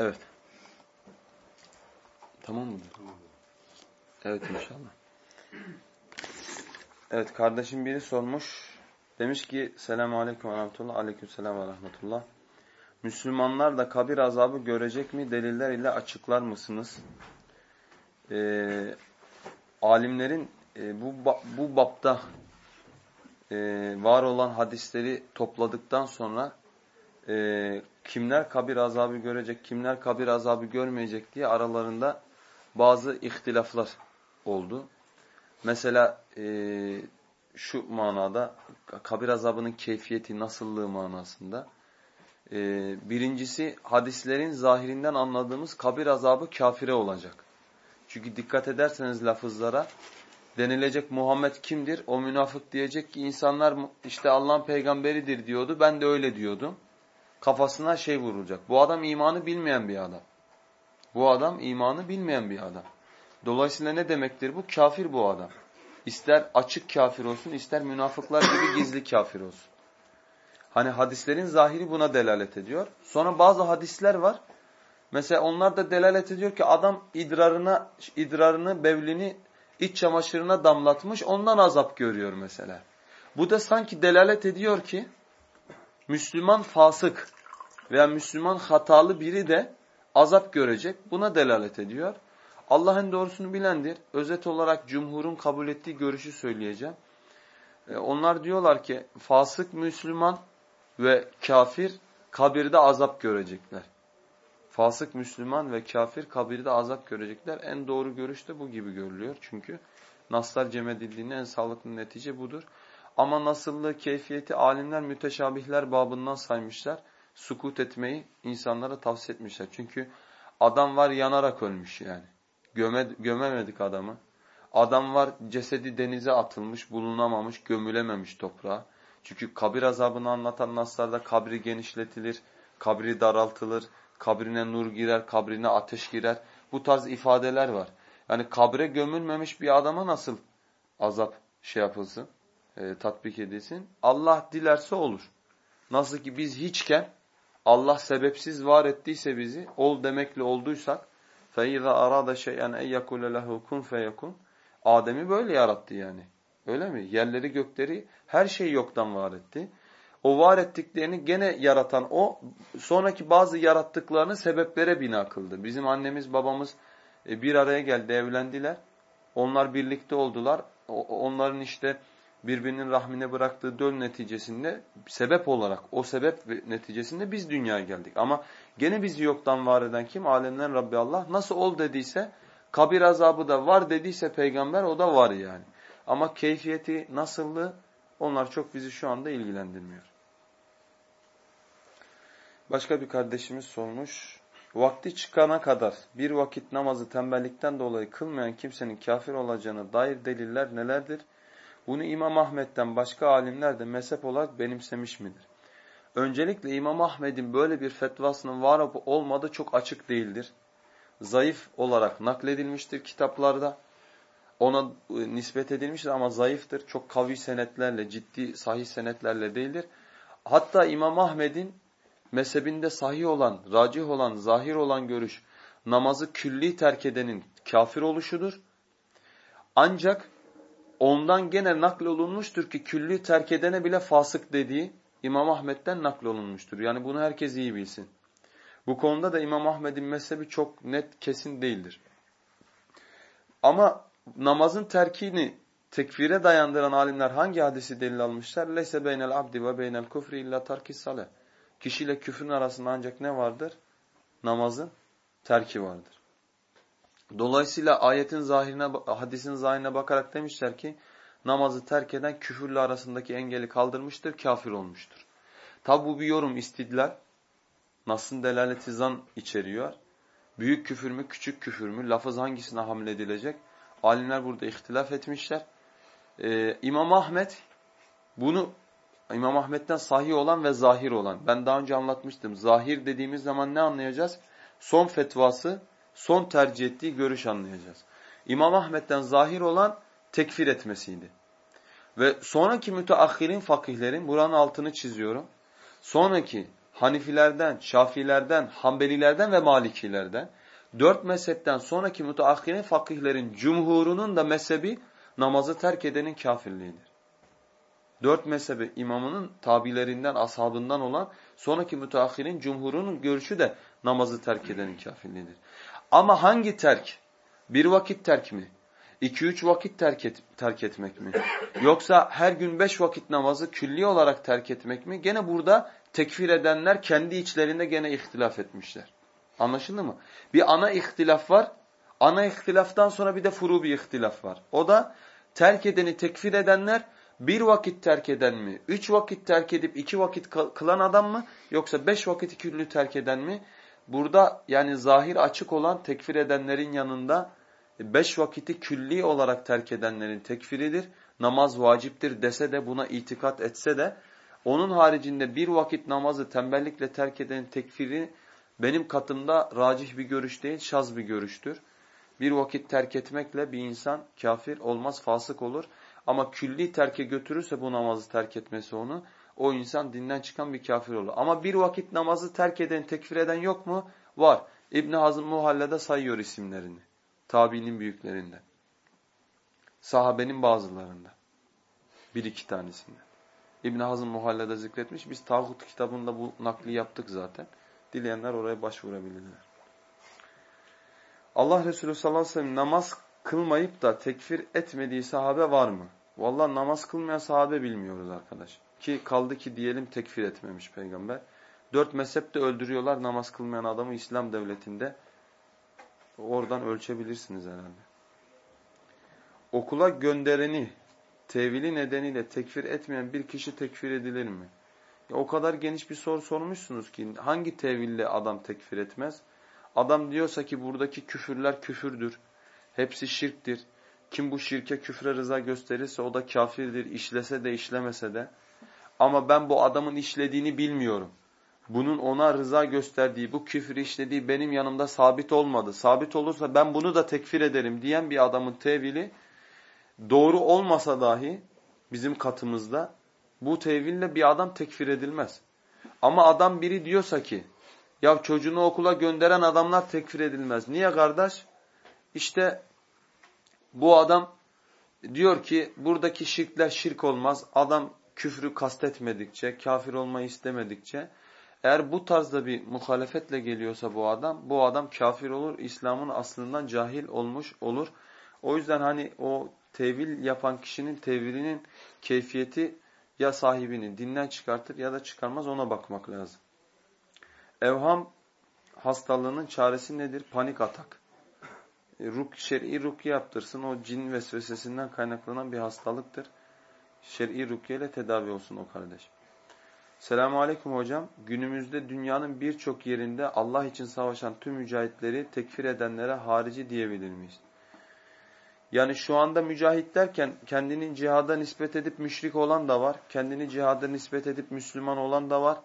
Evet. Tamam mı? Evet inşallah. Evet kardeşim biri sormuş. Demiş ki selamu aleyküm ve rahmetullah. Aleyküm selam ve rahmetullah. Müslümanlar da kabir azabı görecek mi? Deliller ile açıklar mısınız? Ee, alimlerin e, bu, bu bapta e, var olan hadisleri topladıktan sonra e, kimler kabir azabı görecek, kimler kabir azabı görmeyecek diye aralarında bazı ihtilaflar oldu. Mesela e, şu manada kabir azabının keyfiyeti, nasıllığı manasında. E, birincisi hadislerin zahirinden anladığımız kabir azabı kafire olacak. Çünkü dikkat ederseniz lafızlara denilecek Muhammed kimdir? O münafık diyecek ki insanlar işte Allah'ın peygamberidir diyordu. Ben de öyle diyordum. Kafasına şey vurulacak. Bu adam imanı bilmeyen bir adam. Bu adam imanı bilmeyen bir adam. Dolayısıyla ne demektir bu? Kafir bu adam. İster açık kafir olsun, ister münafıklar gibi gizli kafir olsun. Hani hadislerin zahiri buna delalet ediyor. Sonra bazı hadisler var. Mesela onlar da delalet ediyor ki adam idrarına, idrarını, bevlini iç çamaşırına damlatmış, ondan azap görüyor mesela. Bu da sanki delalet ediyor ki Müslüman fasık veya Müslüman hatalı biri de azap görecek. Buna delalet ediyor. Allah'ın doğrusunu bilendir. Özet olarak cumhurun kabul ettiği görüşü söyleyeceğim. E, onlar diyorlar ki fasık Müslüman ve kafir kabirde azap görecekler. Fasık Müslüman ve kafir kabirde azap görecekler. En doğru görüş de bu gibi görülüyor. Çünkü naslar cem edildiğinde en sağlıklı netice budur. Ama nasıllığı, keyfiyeti alimler müteşabihler babından saymışlar. Sukut etmeyi insanlara tavsiye etmişler. Çünkü adam var yanarak ölmüş yani. Göme, gömemedik adamı. Adam var cesedi denize atılmış, bulunamamış, gömülememiş toprağa. Çünkü kabir azabını anlatan naslarda kabri genişletilir, kabri daraltılır, kabrine nur girer, kabrine ateş girer. Bu tarz ifadeler var. Yani kabre gömülmemiş bir adama nasıl azap şey yapılsın, e, tatbik edilsin? Allah dilerse olur. Nasıl ki biz hiçken Allah sebepsiz var ettiyse bizi, ol demekle olduysak, فَاِذَا أَرَادَ شَيْئًا اَنْ يَكُلَ لَهُ كُنْ فَيَكُنْ Adem'i böyle yarattı yani. Öyle mi? Yerleri gökleri her şeyi yoktan var etti. O var ettiklerini gene yaratan o, sonraki bazı yarattıklarını sebeplere bina kıldı. Bizim annemiz babamız e, bir araya geldi, evlendiler. Onlar birlikte oldular. Onların işte birbirinin rahmine bıraktığı döl neticesinde sebep olarak, o sebep neticesinde biz dünyaya geldik. Ama gene bizi yoktan var eden kim? Alemden Rabbi Allah. Nasıl ol dediyse, kabir azabı da var dediyse peygamber o da var yani. Ama keyfiyeti, nasıllığı onlar çok bizi şu anda ilgilendirmiyor. Başka bir kardeşimiz sormuş. Vakti çıkana kadar bir vakit namazı tembellikten dolayı kılmayan kimsenin kafir olacağına dair deliller nelerdir? Bunu İmam Ahmet'ten başka alimler de mezhep olarak benimsemiş midir? Öncelikle İmam Ahmet'in böyle bir fetvasının var olup olmadığı çok açık değildir. Zayıf olarak nakledilmiştir kitaplarda. Ona e, nispet edilmiştir ama zayıftır. Çok kavi senetlerle, ciddi sahih senetlerle değildir. Hatta İmam Ahmet'in mezhebinde sahih olan, racih olan, zahir olan görüş namazı külli terk edenin kafir oluşudur. Ancak ondan gene naklolunmuştur ki külli terk edene bile fasık dediği İmam Ahmet'ten naklolunmuştur. Yani bunu herkes iyi bilsin. Bu konuda da İmam Ahmet'in mezhebi çok net, kesin değildir. Ama namazın terkini tekfire dayandıran alimler hangi hadisi delil almışlar? Leyse beynel abdi ve beynel kufri illa tarkis saleh. Kişiyle küfrün arasında ancak ne vardır? Namazın terki vardır. Dolayısıyla ayetin zahirine, hadisin zahirine bakarak demişler ki namazı terk eden küfürle arasındaki engeli kaldırmıştır, kafir olmuştur. Tabi bu bir yorum, istidlal. Nas'ın delaleti zan içeriyor. Büyük küfür mü, küçük küfür mü, lafız hangisine hamle edilecek? Alimler burada ihtilaf etmişler. Ee, İmam Ahmet bunu İmam Ahmet'ten sahih olan ve zahir olan. Ben daha önce anlatmıştım. Zahir dediğimiz zaman ne anlayacağız? Son fetvası, son tercih ettiği görüş anlayacağız. İmam Ahmet'ten zahir olan tekfir etmesiydi. Ve sonraki müteahhirin fakihlerin, buranın altını çiziyorum. Sonraki Hanifilerden, Şafilerden, Hanbelilerden ve Malikilerden. Dört mezhepten sonraki müteahhirin fakihlerin cumhurunun da mezhebi namazı terk edenin kafirliğidir. Dört mezhebi imamının tabilerinden, ashabından olan sonraki müteahhirin cumhurunun görüşü de namazı terk edenin kafirliğidir. Ama hangi terk? Bir vakit terk mi? İki üç vakit terk, et, terk etmek mi? Yoksa her gün beş vakit namazı külli olarak terk etmek mi? Gene burada tekfir edenler kendi içlerinde gene ihtilaf etmişler. Anlaşıldı mı? Bir ana ihtilaf var. Ana ihtilaftan sonra bir de furu bir ihtilaf var. O da terk edeni tekfir edenler bir vakit terk eden mi? Üç vakit terk edip iki vakit kılan adam mı? Yoksa beş vakit küllü terk eden mi? Burada yani zahir açık olan tekfir edenlerin yanında beş vakiti külli olarak terk edenlerin tekfiridir. Namaz vaciptir dese de buna itikat etse de onun haricinde bir vakit namazı tembellikle terk edenin tekfiri benim katımda racih bir görüş değil, şaz bir görüştür. Bir vakit terk etmekle bir insan kafir olmaz, fasık olur. Ama külli terke götürürse bu namazı terk etmesi onu, o insan dinden çıkan bir kafir olur. Ama bir vakit namazı terk eden, tekfir eden yok mu? Var. İbn Hazm Muhalle'de sayıyor isimlerini. Tabiinin büyüklerinden. Sahabenin bazılarında. Bir iki tanesinde. İbn Hazm Muhalle'de zikretmiş. Biz Tağut kitabında bu nakli yaptık zaten. Dileyenler oraya başvurabilirler. Allah Resulü sallallahu aleyhi ve sellem namaz kılmayıp da tekfir etmediği sahabe var mı? Vallahi namaz kılmayan sahabe bilmiyoruz arkadaş. Ki kaldı ki diyelim tekfir etmemiş peygamber. Dört mezhep de öldürüyorlar namaz kılmayan adamı İslam devletinde. Oradan ölçebilirsiniz herhalde. Okula göndereni tevili nedeniyle tekfir etmeyen bir kişi tekfir edilir mi? Ya o kadar geniş bir soru sormuşsunuz ki hangi teville adam tekfir etmez? Adam diyorsa ki buradaki küfürler küfürdür. Hepsi şirktir. Kim bu şirke küfre rıza gösterirse o da kafirdir. İşlese de işlemese de. Ama ben bu adamın işlediğini bilmiyorum. Bunun ona rıza gösterdiği, bu küfür işlediği benim yanımda sabit olmadı. Sabit olursa ben bunu da tekfir ederim diyen bir adamın tevili doğru olmasa dahi bizim katımızda bu teville bir adam tekfir edilmez. Ama adam biri diyorsa ki ya çocuğunu okula gönderen adamlar tekfir edilmez. Niye kardeş? İşte bu adam diyor ki buradaki şirkler şirk olmaz. Adam küfrü kastetmedikçe, kafir olmayı istemedikçe eğer bu tarzda bir muhalefetle geliyorsa bu adam, bu adam kafir olur, İslam'ın aslından cahil olmuş olur. O yüzden hani o tevil yapan kişinin tevilinin keyfiyeti ya sahibini dinden çıkartır ya da çıkarmaz ona bakmak lazım. Evham hastalığının çaresi nedir? Panik atak. Ruk, şer'i rukiye yaptırsın. O cin vesvesesinden kaynaklanan bir hastalıktır. Şer'i rukiye ile tedavi olsun o kardeş. Selamun Aleyküm hocam. Günümüzde dünyanın birçok yerinde Allah için savaşan tüm mücahitleri tekfir edenlere harici diyebilir miyiz? Yani şu anda mücahit derken kendini cihada nispet edip müşrik olan da var. Kendini cihada nispet edip Müslüman olan da var.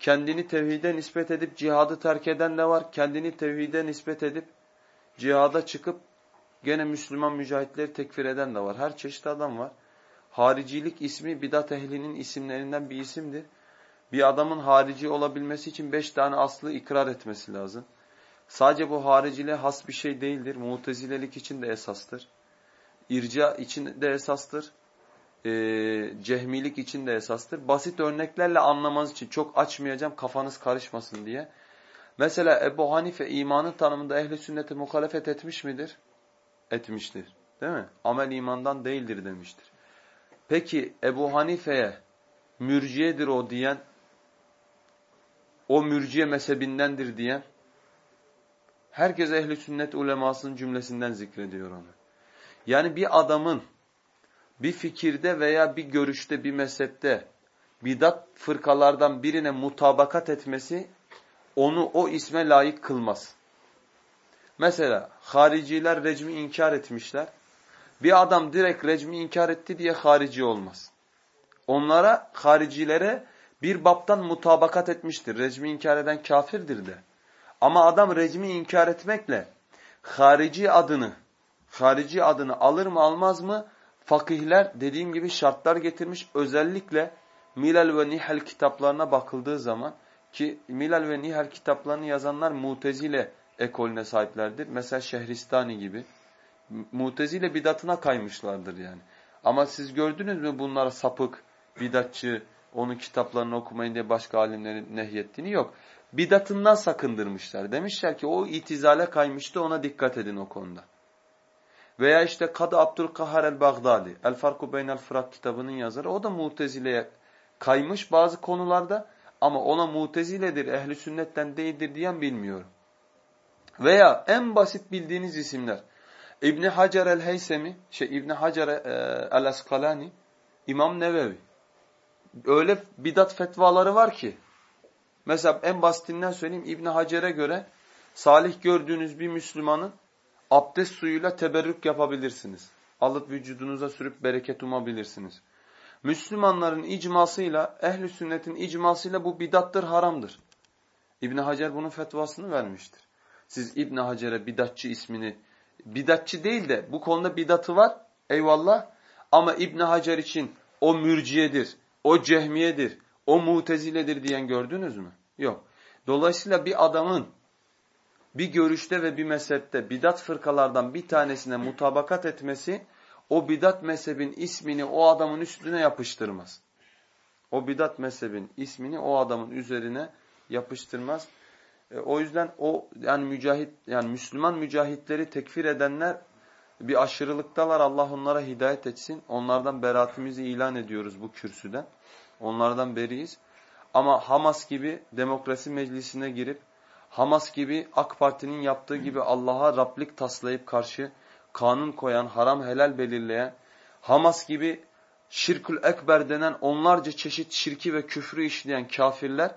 Kendini tevhide nispet edip cihadı terk eden de var. Kendini tevhide nispet edip cihada çıkıp gene Müslüman mücahitleri tekfir eden de var. Her çeşit adam var. Haricilik ismi bidat ehlinin isimlerinden bir isimdir. Bir adamın harici olabilmesi için beş tane aslı ikrar etmesi lazım. Sadece bu hariciliğe has bir şey değildir. Mutezilelik için de esastır. İrca için de esastır. Ee, cehmilik için de esastır. Basit örneklerle anlamanız için çok açmayacağım kafanız karışmasın diye. Mesela Ebu Hanife imanın tanımında ehli sünnete muhalefet etmiş midir? Etmiştir. Değil mi? Amel imandan değildir demiştir. Peki Ebu Hanife'ye mürciyedir o diyen, o mürciye mezhebindendir diyen, herkes ehli sünnet ulemasının cümlesinden zikrediyor onu. Yani bir adamın bir fikirde veya bir görüşte, bir mezhepte bidat fırkalardan birine mutabakat etmesi onu o isme layık kılmaz. Mesela hariciler recmi inkar etmişler. Bir adam direkt recmi inkar etti diye harici olmaz. Onlara, haricilere bir baptan mutabakat etmiştir. Recmi inkar eden kafirdir de. Ama adam recmi inkar etmekle harici adını, harici adını alır mı almaz mı? Fakihler dediğim gibi şartlar getirmiş. Özellikle Milal ve Nihal kitaplarına bakıldığı zaman Ki Milal ve Nihal kitaplarını yazanlar Mutezile ekolüne sahiplerdir. Mesela Şehristani gibi. Mutezile bidatına kaymışlardır yani. Ama siz gördünüz mü bunlar sapık, bidatçı, onun kitaplarını okumayın diye başka alimlerin nehyettiğini yok. Bidatından sakındırmışlar. Demişler ki o itizale kaymıştı ona dikkat edin o konuda. Veya işte Kadı Abdülkahar el-Baghdadi, El Farku Beynel Fırak kitabının yazarı. O da Mutezile'ye kaymış bazı konularda ama ona Mutezile'dir, ehli sünnetten değildir diyen bilmiyorum. Veya en basit bildiğiniz isimler. İbni Hacer el-Heysemi, şey İbni Hacer e, el-Askalani, İmam Nevevi. Öyle bidat fetvaları var ki. Mesela en basitinden söyleyeyim İbni Hacer'e göre salih gördüğünüz bir Müslümanın abdest suyuyla teberrük yapabilirsiniz. Alıp vücudunuza sürüp bereket umabilirsiniz. Müslümanların icmasıyla, ehli sünnetin icmasıyla bu bidattır, haramdır. İbn Hacer bunun fetvasını vermiştir. Siz İbn Hacer'e bidatçı ismini, bidatçı değil de bu konuda bidatı var, eyvallah. Ama İbn Hacer için o mürciyedir, o cehmiyedir, o muteziledir diyen gördünüz mü? Yok. Dolayısıyla bir adamın bir görüşte ve bir mezhepte bidat fırkalardan bir tanesine mutabakat etmesi o bidat mezhebin ismini o adamın üstüne yapıştırmaz. O bidat mezhebin ismini o adamın üzerine yapıştırmaz. E, o yüzden o yani mücahit yani Müslüman mücahitleri tekfir edenler bir aşırılıktalar. Allah onlara hidayet etsin. Onlardan beraatimizi ilan ediyoruz bu kürsüden. Onlardan beriyiz. Ama Hamas gibi demokrasi meclisine girip Hamas gibi AK Parti'nin yaptığı gibi Allah'a Rablik taslayıp karşı kanun koyan, haram helal belirleyen, Hamas gibi şirkül ekber denen onlarca çeşit şirki ve küfrü işleyen kafirler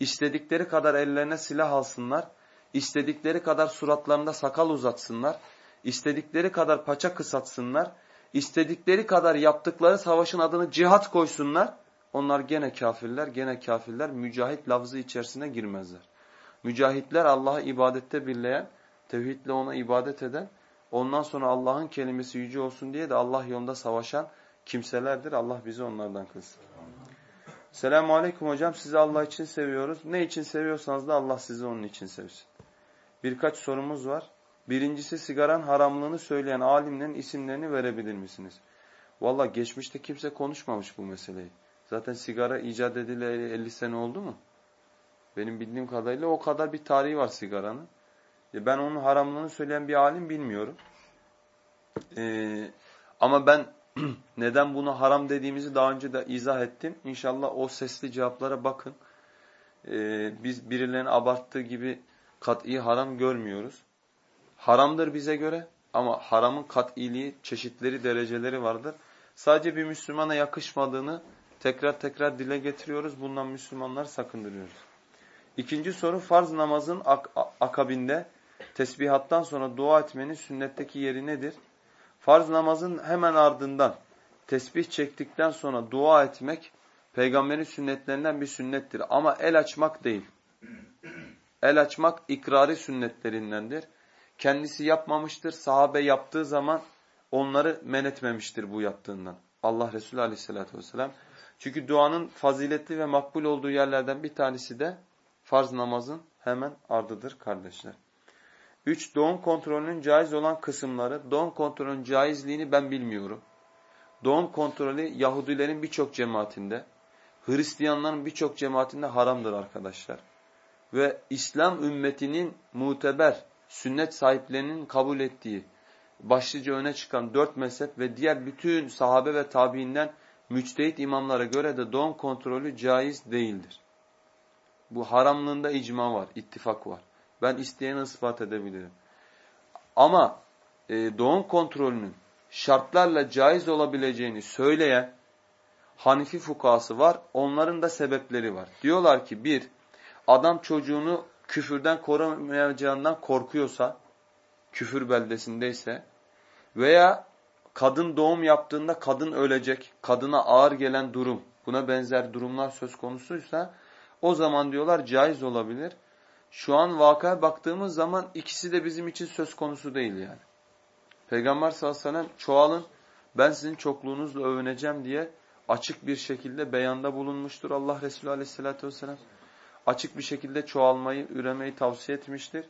istedikleri kadar ellerine silah alsınlar, istedikleri kadar suratlarında sakal uzatsınlar, istedikleri kadar paça kısatsınlar, istedikleri kadar yaptıkları savaşın adını cihat koysunlar, onlar gene kafirler, gene kafirler mücahit lafzı içerisine girmezler. Mücahitler Allah'a ibadette birleyen, tevhidle ona ibadet eden, ondan sonra Allah'ın kelimesi yüce olsun diye de Allah yolunda savaşan kimselerdir. Allah bizi onlardan kılsın. Selamun Aleyküm hocam. Sizi Allah için seviyoruz. Ne için seviyorsanız da Allah sizi onun için sevsin. Birkaç sorumuz var. Birincisi sigaran haramlığını söyleyen alimlerin isimlerini verebilir misiniz? Valla geçmişte kimse konuşmamış bu meseleyi. Zaten sigara icat edileli 50 sene oldu mu? Benim bildiğim kadarıyla o kadar bir tarihi var sigaranın. E, ben onun haramlığını söyleyen bir alim bilmiyorum. Ee, ama ben neden bunu haram dediğimizi daha önce de izah ettim. İnşallah o sesli cevaplara bakın. Ee, biz birilerinin abarttığı gibi kat'i haram görmüyoruz. Haramdır bize göre ama haramın kat'iliği, çeşitleri, dereceleri vardır. Sadece bir Müslümana yakışmadığını tekrar tekrar dile getiriyoruz. Bundan Müslümanlar sakındırıyoruz. İkinci soru farz namazın ak akabinde tesbihattan sonra dua etmenin sünnetteki yeri nedir? Farz namazın hemen ardından tesbih çektikten sonra dua etmek peygamberin sünnetlerinden bir sünnettir. Ama el açmak değil. El açmak ikrari sünnetlerindendir. Kendisi yapmamıştır. Sahabe yaptığı zaman onları men etmemiştir bu yaptığından. Allah Resulü aleyhissalatü vesselam. Çünkü duanın faziletli ve makbul olduğu yerlerden bir tanesi de farz namazın hemen ardıdır kardeşler. Üç, doğum kontrolünün caiz olan kısımları. Doğum kontrolünün caizliğini ben bilmiyorum. Doğum kontrolü Yahudilerin birçok cemaatinde, Hristiyanların birçok cemaatinde haramdır arkadaşlar. Ve İslam ümmetinin muteber, sünnet sahiplerinin kabul ettiği, başlıca öne çıkan dört mezhep ve diğer bütün sahabe ve tabiinden müçtehit imamlara göre de doğum kontrolü caiz değildir. Bu haramlığında icma var, ittifak var. Ben isteyeni ispat edebilirim. Ama e, doğum kontrolünün şartlarla caiz olabileceğini söyleyen Hanifi fukası var. Onların da sebepleri var. Diyorlar ki bir, adam çocuğunu küfürden korumayacağından korkuyorsa, küfür beldesindeyse veya kadın doğum yaptığında kadın ölecek, kadına ağır gelen durum, buna benzer durumlar söz konusuysa o zaman diyorlar caiz olabilir. Şu an vakaya baktığımız zaman ikisi de bizim için söz konusu değil yani. Peygamber sallallahu aleyhi ve sellem çoğalın ben sizin çokluğunuzla övüneceğim diye açık bir şekilde beyanda bulunmuştur Allah Resulü aleyhissalatü vesselam. açık bir şekilde çoğalmayı, üremeyi tavsiye etmiştir.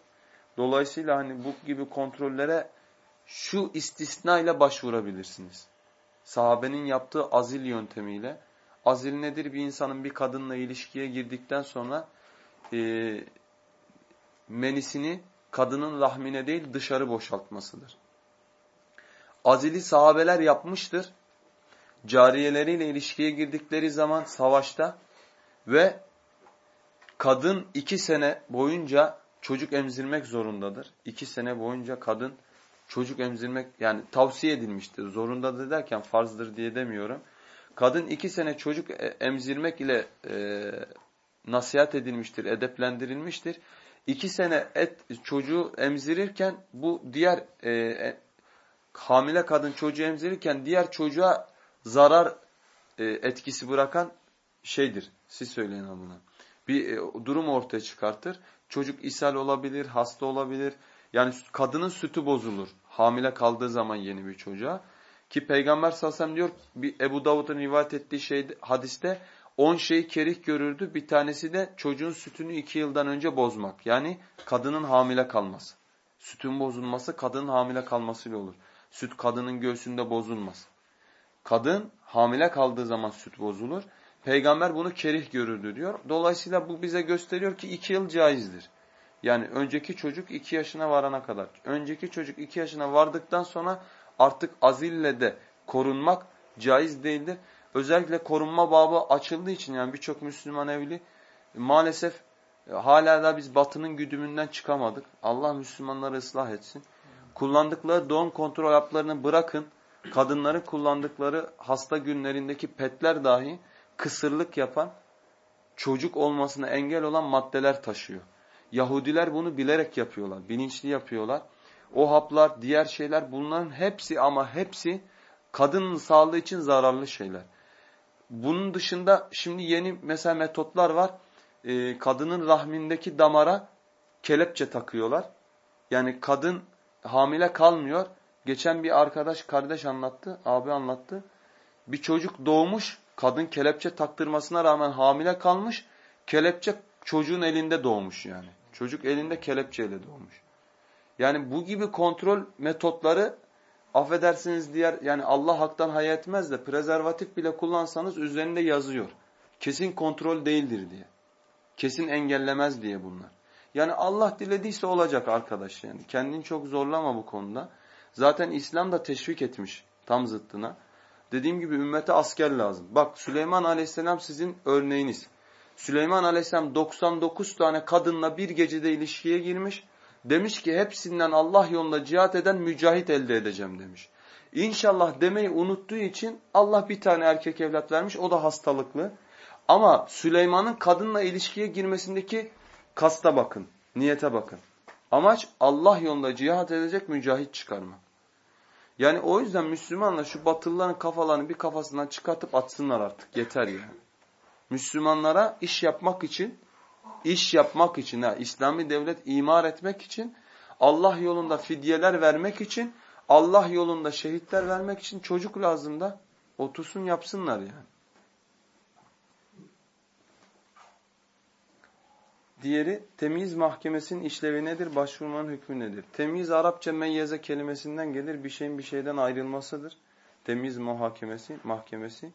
Dolayısıyla hani bu gibi kontrollere şu istisnayla başvurabilirsiniz. Sahabenin yaptığı azil yöntemiyle. Azil nedir? Bir insanın bir kadınla ilişkiye girdikten sonra e, menisini kadının rahmine değil dışarı boşaltmasıdır. Azili sahabeler yapmıştır. Cariyeleriyle ilişkiye girdikleri zaman savaşta ve kadın iki sene boyunca çocuk emzirmek zorundadır. İki sene boyunca kadın çocuk emzirmek yani tavsiye edilmiştir. Zorundadır derken farzdır diye demiyorum. Kadın iki sene çocuk e, emzirmek ile e, nasihat edilmiştir, edeplendirilmiştir. İki sene et çocuğu emzirirken bu diğer e, e, hamile kadın çocuğu emzirirken diğer çocuğa zarar e, etkisi bırakan şeydir. Siz söyleyin buna. Bir e, durum ortaya çıkartır. Çocuk ishal olabilir, hasta olabilir. Yani kadının sütü bozulur. Hamile kaldığı zaman yeni bir çocuğa. Ki Peygamber sallallahu aleyhi ve sellem diyor bir Ebu Davud'un rivayet ettiği şey, hadiste 10 şeyi kerih görürdü. Bir tanesi de çocuğun sütünü 2 yıldan önce bozmak. Yani kadının hamile kalması. Sütün bozulması kadının hamile kalmasıyla olur. Süt kadının göğsünde bozulmaz. Kadın hamile kaldığı zaman süt bozulur. Peygamber bunu kerih görürdü diyor. Dolayısıyla bu bize gösteriyor ki 2 yıl caizdir. Yani önceki çocuk 2 yaşına varana kadar. Önceki çocuk 2 yaşına vardıktan sonra artık azille de korunmak caiz değildir. Özellikle korunma babı açıldığı için yani birçok Müslüman evli maalesef e, hala da biz batının güdümünden çıkamadık. Allah Müslümanları ıslah etsin. Kullandıkları doğum kontrol haplarını bırakın. Kadınların kullandıkları hasta günlerindeki petler dahi kısırlık yapan, çocuk olmasına engel olan maddeler taşıyor. Yahudiler bunu bilerek yapıyorlar, bilinçli yapıyorlar. O haplar, diğer şeyler bunların hepsi ama hepsi kadının sağlığı için zararlı şeyler. Bunun dışında şimdi yeni mesela metotlar var. Ee, kadının rahmindeki damara kelepçe takıyorlar. Yani kadın hamile kalmıyor. Geçen bir arkadaş, kardeş anlattı, abi anlattı. Bir çocuk doğmuş, kadın kelepçe taktırmasına rağmen hamile kalmış. Kelepçe çocuğun elinde doğmuş yani. Çocuk elinde kelepçeyle doğmuş. Yani bu gibi kontrol metotları affedersiniz diğer yani Allah haktan hayal etmez de prezervatif bile kullansanız üzerinde yazıyor. Kesin kontrol değildir diye. Kesin engellemez diye bunlar. Yani Allah dilediyse olacak arkadaş yani. Kendini çok zorlama bu konuda. Zaten İslam da teşvik etmiş tam zıttına. Dediğim gibi ümmete asker lazım. Bak Süleyman aleyhisselam sizin örneğiniz. Süleyman aleyhisselam 99 tane kadınla bir gecede ilişkiye girmiş. Demiş ki hepsinden Allah yolunda cihat eden mücahit elde edeceğim demiş. İnşallah demeyi unuttuğu için Allah bir tane erkek evlat vermiş. O da hastalıklı. Ama Süleyman'ın kadınla ilişkiye girmesindeki kasta bakın. Niyete bakın. Amaç Allah yolunda cihat edecek mücahit çıkarmak. Yani o yüzden Müslümanlar şu batılıların kafalarını bir kafasından çıkartıp atsınlar artık. Yeter yani. Müslümanlara iş yapmak için iş yapmak için, ha, İslami devlet imar etmek için, Allah yolunda fidyeler vermek için, Allah yolunda şehitler vermek için çocuk lazım da otursun yapsınlar yani. Diğeri temyiz mahkemesinin işlevi nedir? Başvurmanın hükmü nedir? Temyiz Arapça meyyeze kelimesinden gelir. Bir şeyin bir şeyden ayrılmasıdır. Temyiz muhakemesi, mahkemesi.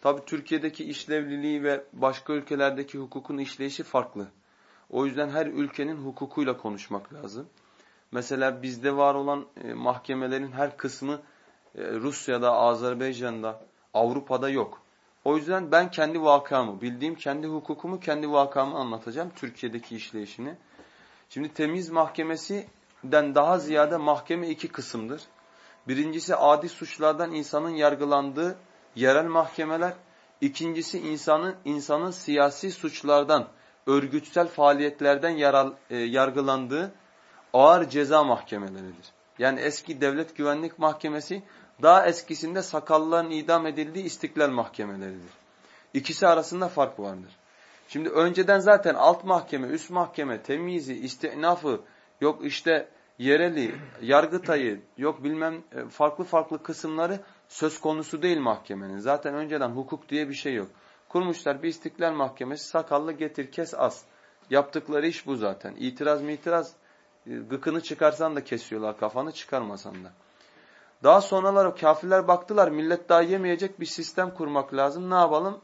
Tabi Türkiye'deki işlevliliği ve başka ülkelerdeki hukukun işleyişi farklı. O yüzden her ülkenin hukukuyla konuşmak lazım. Mesela bizde var olan e, mahkemelerin her kısmı e, Rusya'da, Azerbaycan'da, Avrupa'da yok. O yüzden ben kendi vakamı, bildiğim kendi hukukumu, kendi vakamı anlatacağım Türkiye'deki işleyişini. Şimdi temiz mahkemesinden daha ziyade mahkeme iki kısımdır. Birincisi adi suçlardan insanın yargılandığı yerel mahkemeler. İkincisi insanın insanın siyasi suçlardan, örgütsel faaliyetlerden yaral, e, yargılandığı ağır ceza mahkemeleridir. Yani eski devlet güvenlik mahkemesi daha eskisinde sakallıların idam edildiği istiklal mahkemeleridir. İkisi arasında fark vardır. Şimdi önceden zaten alt mahkeme, üst mahkeme, temyizi, istinafı, yok işte yereli, yargıtayı, yok bilmem e, farklı farklı kısımları söz konusu değil mahkemenin. Zaten önceden hukuk diye bir şey yok. Kurmuşlar bir istiklal mahkemesi sakallı getir kes as. Yaptıkları iş bu zaten. İtiraz mı itiraz e, gıkını çıkarsan da kesiyorlar kafanı çıkarmasan da. Daha sonralar kafirler baktılar millet daha yemeyecek bir sistem kurmak lazım. Ne yapalım?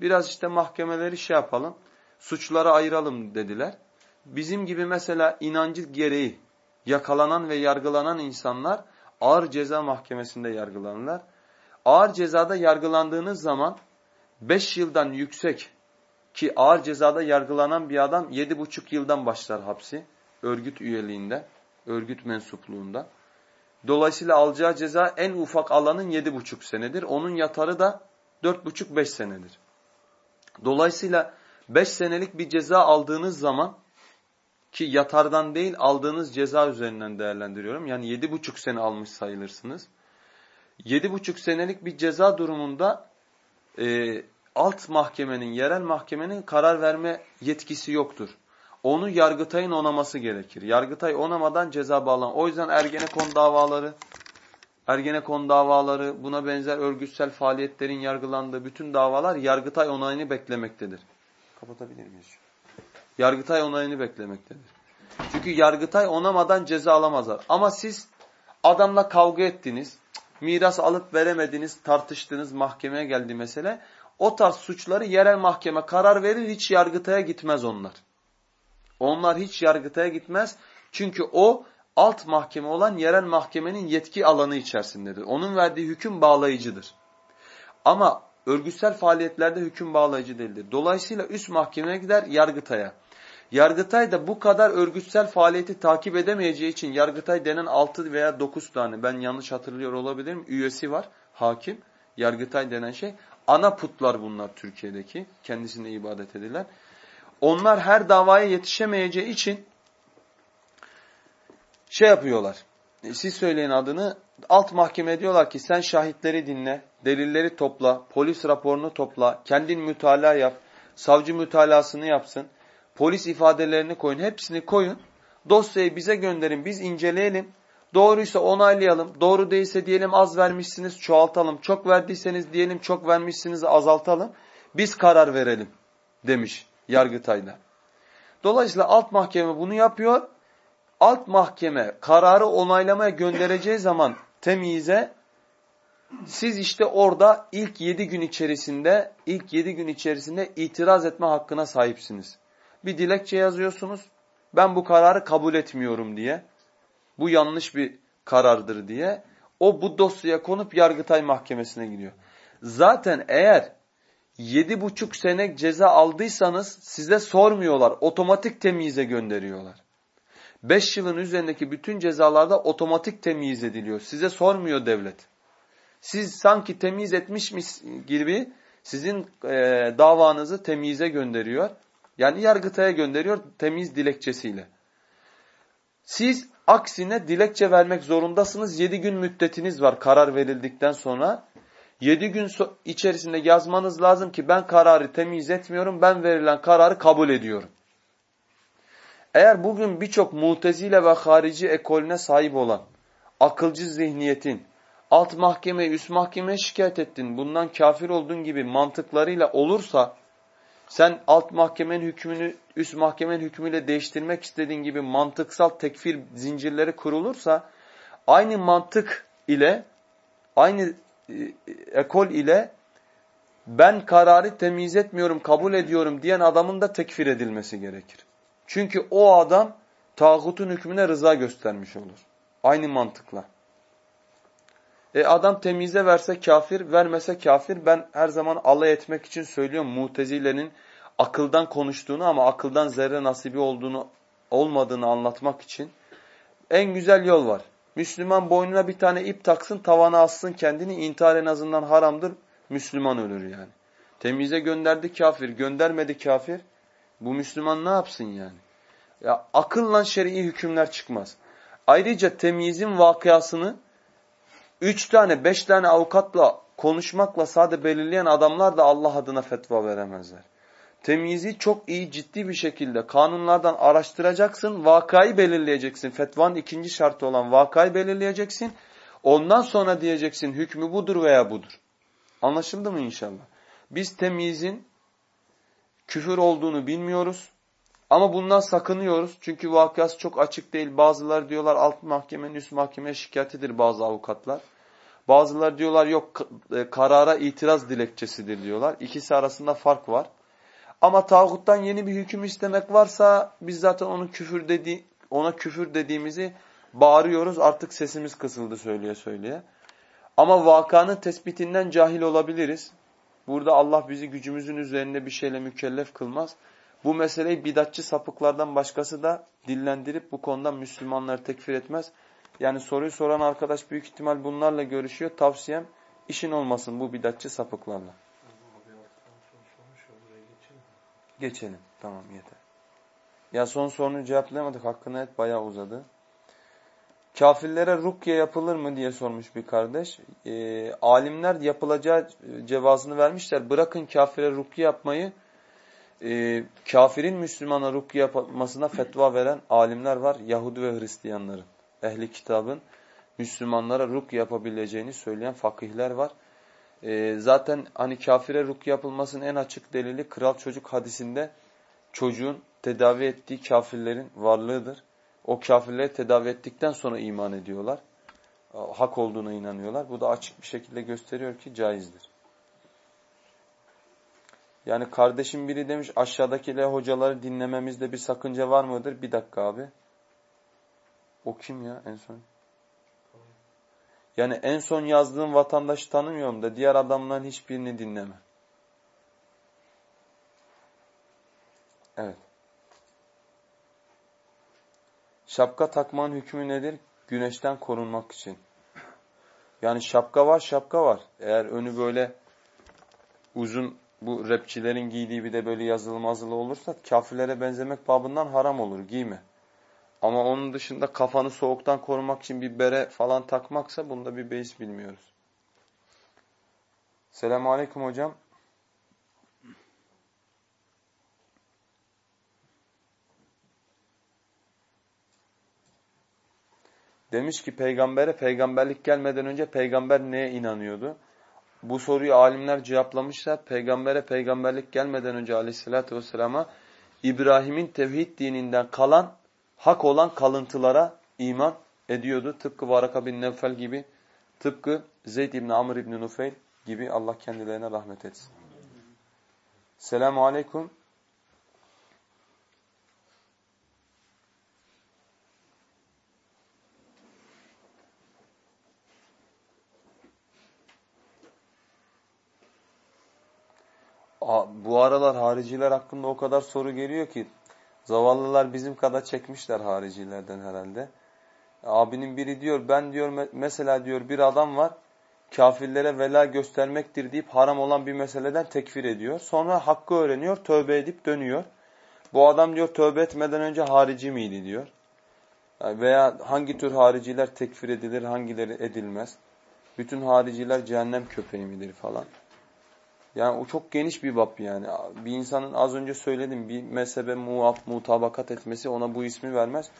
Biraz işte mahkemeleri şey yapalım. Suçları ayıralım dediler. Bizim gibi mesela inancı gereği yakalanan ve yargılanan insanlar ağır ceza mahkemesinde yargılanırlar. Ağır cezada yargılandığınız zaman 5 yıldan yüksek ki ağır cezada yargılanan bir adam 7,5 yıldan başlar hapsi. Örgüt üyeliğinde, örgüt mensupluğunda. Dolayısıyla alacağı ceza en ufak alanın 7,5 senedir. Onun yatarı da 4,5-5 senedir. Dolayısıyla 5 senelik bir ceza aldığınız zaman ki yatardan değil aldığınız ceza üzerinden değerlendiriyorum. Yani 7,5 sene almış sayılırsınız. 7,5 senelik bir ceza durumunda e, alt mahkemenin, yerel mahkemenin karar verme yetkisi yoktur. Onu Yargıtay'ın onaması gerekir. Yargıtay onamadan ceza bağlan. O yüzden Ergenekon davaları, Ergenekon davaları, buna benzer örgütsel faaliyetlerin yargılandığı bütün davalar Yargıtay onayını beklemektedir. Kapatabilir miyiz? Yargıtay onayını beklemektedir. Çünkü Yargıtay onamadan ceza alamazlar. Ama siz adamla kavga ettiniz, miras alıp veremediniz, tartıştınız, mahkemeye geldi mesele. O tarz suçları yerel mahkeme karar verir, hiç Yargıtay'a gitmez onlar. Onlar hiç Yargıtay'a gitmez. Çünkü o alt mahkeme olan yerel mahkemenin yetki alanı içerisindedir. Onun verdiği hüküm bağlayıcıdır. Ama örgütsel faaliyetlerde hüküm bağlayıcı değildir. Dolayısıyla üst mahkemeye gider Yargıtay'a. Yargıtay da bu kadar örgütsel faaliyeti takip edemeyeceği için Yargıtay denen 6 veya 9 tane ben yanlış hatırlıyor olabilirim üyesi var hakim. Yargıtay denen şey. Ana putlar bunlar Türkiye'deki kendisine ibadet edilen. Onlar her davaya yetişemeyeceği için şey yapıyorlar. E, siz söyleyin adını. Alt mahkeme diyorlar ki sen şahitleri dinle, delilleri topla, polis raporunu topla, kendin mütalaa yap, savcı mütalasını yapsın, polis ifadelerini koyun, hepsini koyun. Dosyayı bize gönderin, biz inceleyelim. Doğruysa onaylayalım, doğru değilse diyelim az vermişsiniz, çoğaltalım. Çok verdiyseniz diyelim çok vermişsiniz, azaltalım. Biz karar verelim demiş Yargıtay'da. Dolayısıyla alt mahkeme bunu yapıyor alt mahkeme kararı onaylamaya göndereceği zaman temyize siz işte orada ilk yedi gün içerisinde ilk yedi gün içerisinde itiraz etme hakkına sahipsiniz. Bir dilekçe yazıyorsunuz. Ben bu kararı kabul etmiyorum diye. Bu yanlış bir karardır diye. O bu dosyaya konup Yargıtay Mahkemesi'ne gidiyor. Zaten eğer yedi buçuk sene ceza aldıysanız size sormuyorlar. Otomatik temyize gönderiyorlar. 5 yılın üzerindeki bütün cezalarda otomatik temyiz ediliyor. Size sormuyor devlet. Siz sanki temiz etmiş gibi sizin e, davanızı temyize gönderiyor. Yani Yargıtay'a gönderiyor temiz dilekçesiyle. Siz aksine dilekçe vermek zorundasınız. 7 gün müddetiniz var karar verildikten sonra. 7 gün içerisinde yazmanız lazım ki ben kararı temiz etmiyorum. Ben verilen kararı kabul ediyorum. Eğer bugün birçok mutezile ve harici ekolüne sahip olan akılcı zihniyetin alt mahkemeye üst mahkemeye şikayet ettin bundan kafir olduğun gibi mantıklarıyla olursa sen alt mahkemenin hükmünü üst mahkemenin hükmüyle değiştirmek istediğin gibi mantıksal tekfir zincirleri kurulursa aynı mantık ile aynı e, ekol ile ben kararı temiz etmiyorum kabul ediyorum diyen adamın da tekfir edilmesi gerekir. Çünkü o adam tağutun hükmüne rıza göstermiş olur. Aynı mantıkla. E adam temize verse kafir, vermese kafir. Ben her zaman alay etmek için söylüyorum mutezilerin akıldan konuştuğunu ama akıldan zerre nasibi olduğunu olmadığını anlatmak için. En güzel yol var. Müslüman boynuna bir tane ip taksın, tavana assın kendini, intihar en azından haramdır. Müslüman ölür yani. Temize gönderdi kafir, göndermedi kafir. Bu Müslüman ne yapsın yani? Ya akılla şer'i hükümler çıkmaz. Ayrıca temyizin vakıasını üç tane, beş tane avukatla konuşmakla sade belirleyen adamlar da Allah adına fetva veremezler. Temyizi çok iyi, ciddi bir şekilde kanunlardan araştıracaksın, vakayı belirleyeceksin. Fetvanın ikinci şartı olan vakayı belirleyeceksin. Ondan sonra diyeceksin hükmü budur veya budur. Anlaşıldı mı inşallah? Biz temyizin küfür olduğunu bilmiyoruz. Ama bundan sakınıyoruz. Çünkü vakıası çok açık değil. Bazıları diyorlar alt mahkemenin üst mahkemeye şikayetidir bazı avukatlar. Bazıları diyorlar yok e, karara itiraz dilekçesidir diyorlar. İkisi arasında fark var. Ama tağuttan yeni bir hüküm istemek varsa biz zaten onu küfür dedi ona küfür dediğimizi bağırıyoruz. Artık sesimiz kısıldı söyleye söyleye. Ama vakanın tespitinden cahil olabiliriz. Burada Allah bizi gücümüzün üzerinde bir şeyle mükellef kılmaz. Bu meseleyi bidatçı sapıklardan başkası da dillendirip bu konuda Müslümanları tekfir etmez. Yani soruyu soran arkadaş büyük ihtimal bunlarla görüşüyor. Tavsiyem işin olmasın bu bidatçı sapıklarla. Geçelim. Tamam yeter. Ya son sorunu cevaplayamadık. Hakkını et bayağı uzadı. Kafirlere rukye yapılır mı diye sormuş bir kardeş. E, alimler yapılacağı cevazını vermişler. Bırakın kafire rukye yapmayı. E, kafirin Müslümana rukye yapmasına fetva veren alimler var. Yahudi ve Hristiyanların. Ehli kitabın Müslümanlara rukye yapabileceğini söyleyen fakihler var. E, zaten hani kafire rukye yapılmasının en açık delili kral çocuk hadisinde çocuğun tedavi ettiği kafirlerin varlığıdır. O kafirleri tedavi ettikten sonra iman ediyorlar. Hak olduğuna inanıyorlar. Bu da açık bir şekilde gösteriyor ki caizdir. Yani kardeşim biri demiş aşağıdakiler hocaları dinlememizde bir sakınca var mıdır? Bir dakika abi. O kim ya en son? Yani en son yazdığım vatandaşı tanımıyorum da diğer adamların hiçbirini dinleme. Evet. Şapka takmanın hükmü nedir? Güneşten korunmak için. Yani şapka var, şapka var. Eğer önü böyle uzun bu rapçilerin giydiği bir de böyle yazılı mazılı olursa kafirlere benzemek babından haram olur. Giyme. Ama onun dışında kafanı soğuktan korumak için bir bere falan takmaksa bunda bir beis bilmiyoruz. Selamun Aleyküm hocam. Demiş ki peygambere peygamberlik gelmeden önce peygamber neye inanıyordu? Bu soruyu alimler cevaplamışlar. Peygambere peygamberlik gelmeden önce aleyhissalatü vesselama İbrahim'in tevhid dininden kalan, hak olan kalıntılara iman ediyordu. Tıpkı Varaka bin Nevfel gibi, tıpkı Zeyd ibn Amr ibn Nufeyl gibi Allah kendilerine rahmet etsin. Selamun Aleyküm. bu aralar hariciler hakkında o kadar soru geliyor ki zavallılar bizim kadar çekmişler haricilerden herhalde. Abinin biri diyor ben diyor mesela diyor bir adam var kafirlere vela göstermektir deyip haram olan bir meseleden tekfir ediyor. Sonra hakkı öğreniyor tövbe edip dönüyor. Bu adam diyor tövbe etmeden önce harici miydi diyor. Veya hangi tür hariciler tekfir edilir hangileri edilmez. Bütün hariciler cehennem köpeği midir falan. Yani o çok geniş bir bab yani. Bir insanın az önce söyledim bir mezhebe muaf, mutabakat etmesi ona bu ismi vermez.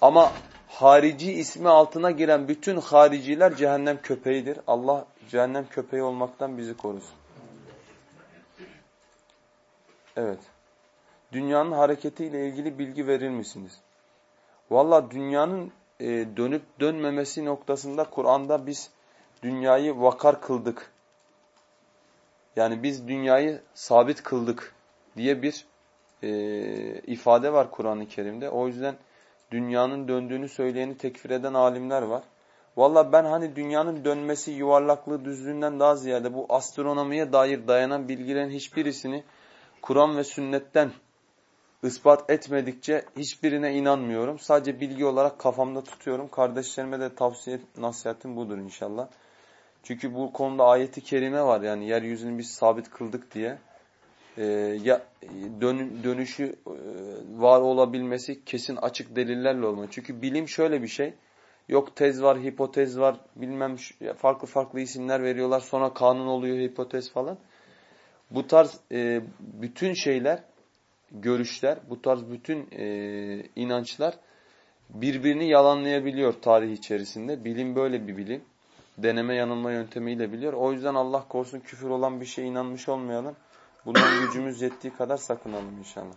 Ama harici ismi altına giren bütün hariciler cehennem köpeğidir. Allah cehennem köpeği olmaktan bizi korusun. Evet. Dünyanın hareketiyle ilgili bilgi verir misiniz? Valla dünyanın e, dönüp dönmemesi noktasında Kur'an'da biz dünyayı vakar kıldık yani biz dünyayı sabit kıldık diye bir e, ifade var Kur'an-ı Kerim'de. O yüzden dünyanın döndüğünü söyleyeni tekfir eden alimler var. Valla ben hani dünyanın dönmesi yuvarlaklığı düzlüğünden daha ziyade bu astronomiye dair dayanan bilgilerin hiçbirisini Kur'an ve sünnetten ispat etmedikçe hiçbirine inanmıyorum. Sadece bilgi olarak kafamda tutuyorum. Kardeşlerime de tavsiye nasihatim budur inşallah. Çünkü bu konuda ayeti kerime var yani yeryüzünü biz sabit kıldık diye. Ee, ya dön, dönüşü e, var olabilmesi kesin açık delillerle olmalı. Çünkü bilim şöyle bir şey. Yok tez var, hipotez var, bilmem farklı farklı isimler veriyorlar. Sonra kanun oluyor hipotez falan. Bu tarz e, bütün şeyler, görüşler, bu tarz bütün e, inançlar birbirini yalanlayabiliyor tarih içerisinde. Bilim böyle bir bilim. Deneme yanılma yöntemiyle biliyor. O yüzden Allah korusun küfür olan bir şeye inanmış olmayalım. Bundan gücümüz yettiği kadar sakınalım inşallah.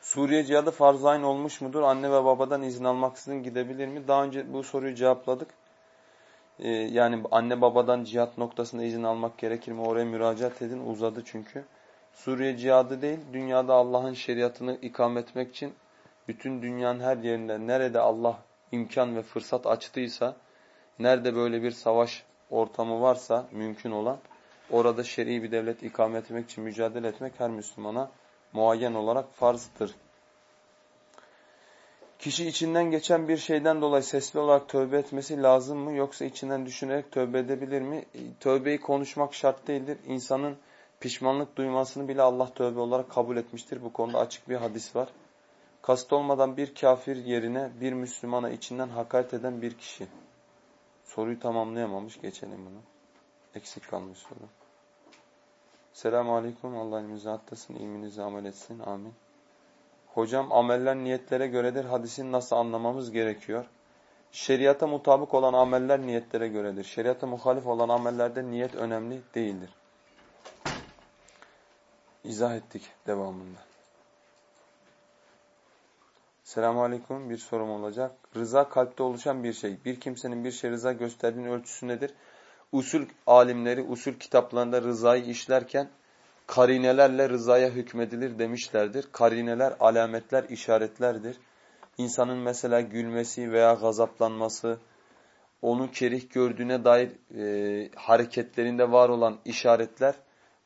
Suriye cihadı farz ayn olmuş mudur? Anne ve babadan izin almaksızın gidebilir mi? Daha önce bu soruyu cevapladık. Ee, yani anne babadan cihat noktasında izin almak gerekir mi? Oraya müracaat edin. Uzadı çünkü. Suriye cihadı değil, dünyada Allah'ın şeriatını ikamet etmek için bütün dünyanın her yerinde nerede Allah imkan ve fırsat açtıysa, nerede böyle bir savaş ortamı varsa mümkün olan, orada şer'i bir devlet ikamet etmek için mücadele etmek her Müslümana muayyen olarak farzdır. Kişi içinden geçen bir şeyden dolayı sesli olarak tövbe etmesi lazım mı yoksa içinden düşünerek tövbe edebilir mi? Tövbeyi konuşmak şart değildir. İnsanın pişmanlık duymasını bile Allah tövbe olarak kabul etmiştir. Bu konuda açık bir hadis var. Kast olmadan bir kafir yerine bir Müslümana içinden hakaret eden bir kişi. Soruyu tamamlayamamış. Geçelim bunu. Eksik kalmış soru. Selamun Aleyküm. Allah elinizi atlasın. İlminizi amel etsin. Amin. Hocam ameller niyetlere göredir. Hadisini nasıl anlamamız gerekiyor? Şeriata mutabık olan ameller niyetlere göredir. Şeriata muhalif olan amellerde niyet önemli değildir. İzah ettik devamında. Selamun Aleyküm. Bir sorum olacak. Rıza kalpte oluşan bir şey. Bir kimsenin bir şey rıza gösterdiğinin ölçüsü nedir? Usul alimleri, usul kitaplarında rızayı işlerken karinelerle rızaya hükmedilir demişlerdir. Karineler, alametler, işaretlerdir. İnsanın mesela gülmesi veya gazaplanması, onu kerih gördüğüne dair e, hareketlerinde var olan işaretler,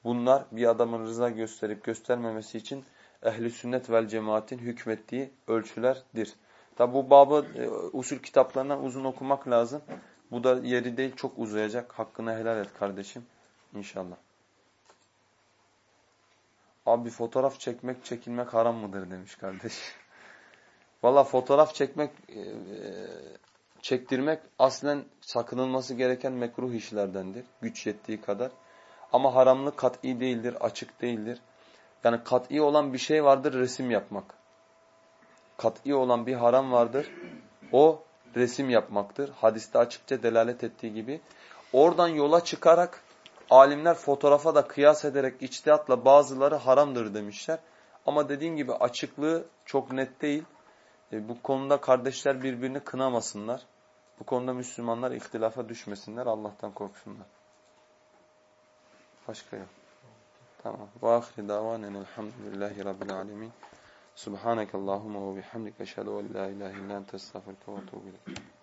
bunlar bir adamın rıza gösterip göstermemesi için ehli sünnet vel cemaatin hükmettiği ölçülerdir. Tabi bu babı e, usul kitaplarından uzun okumak lazım. Bu da yeri değil çok uzayacak. Hakkını helal et kardeşim. İnşallah. Abi fotoğraf çekmek, çekilmek haram mıdır demiş kardeş. Valla fotoğraf çekmek, e, çektirmek aslen sakınılması gereken mekruh işlerdendir. Güç yettiği kadar. Ama haramlık kat'i değildir, açık değildir. Yani kat'i olan bir şey vardır resim yapmak. Kat'i olan bir haram vardır. O resim yapmaktır. Hadiste açıkça delalet ettiği gibi. Oradan yola çıkarak alimler fotoğrafa da kıyas ederek içtihatla bazıları haramdır demişler. Ama dediğim gibi açıklığı çok net değil. E, bu konuda kardeşler birbirini kınamasınlar. Bu konuda Müslümanlar ihtilafa düşmesinler. Allah'tan korksunlar. Başka yok. تمام وآخر دعوانا الحمد لله رب العالمين. سبحانك اللهم وبحمدك أشهد أن لا إله إلا أنت أستغفرك وأتوب إليك.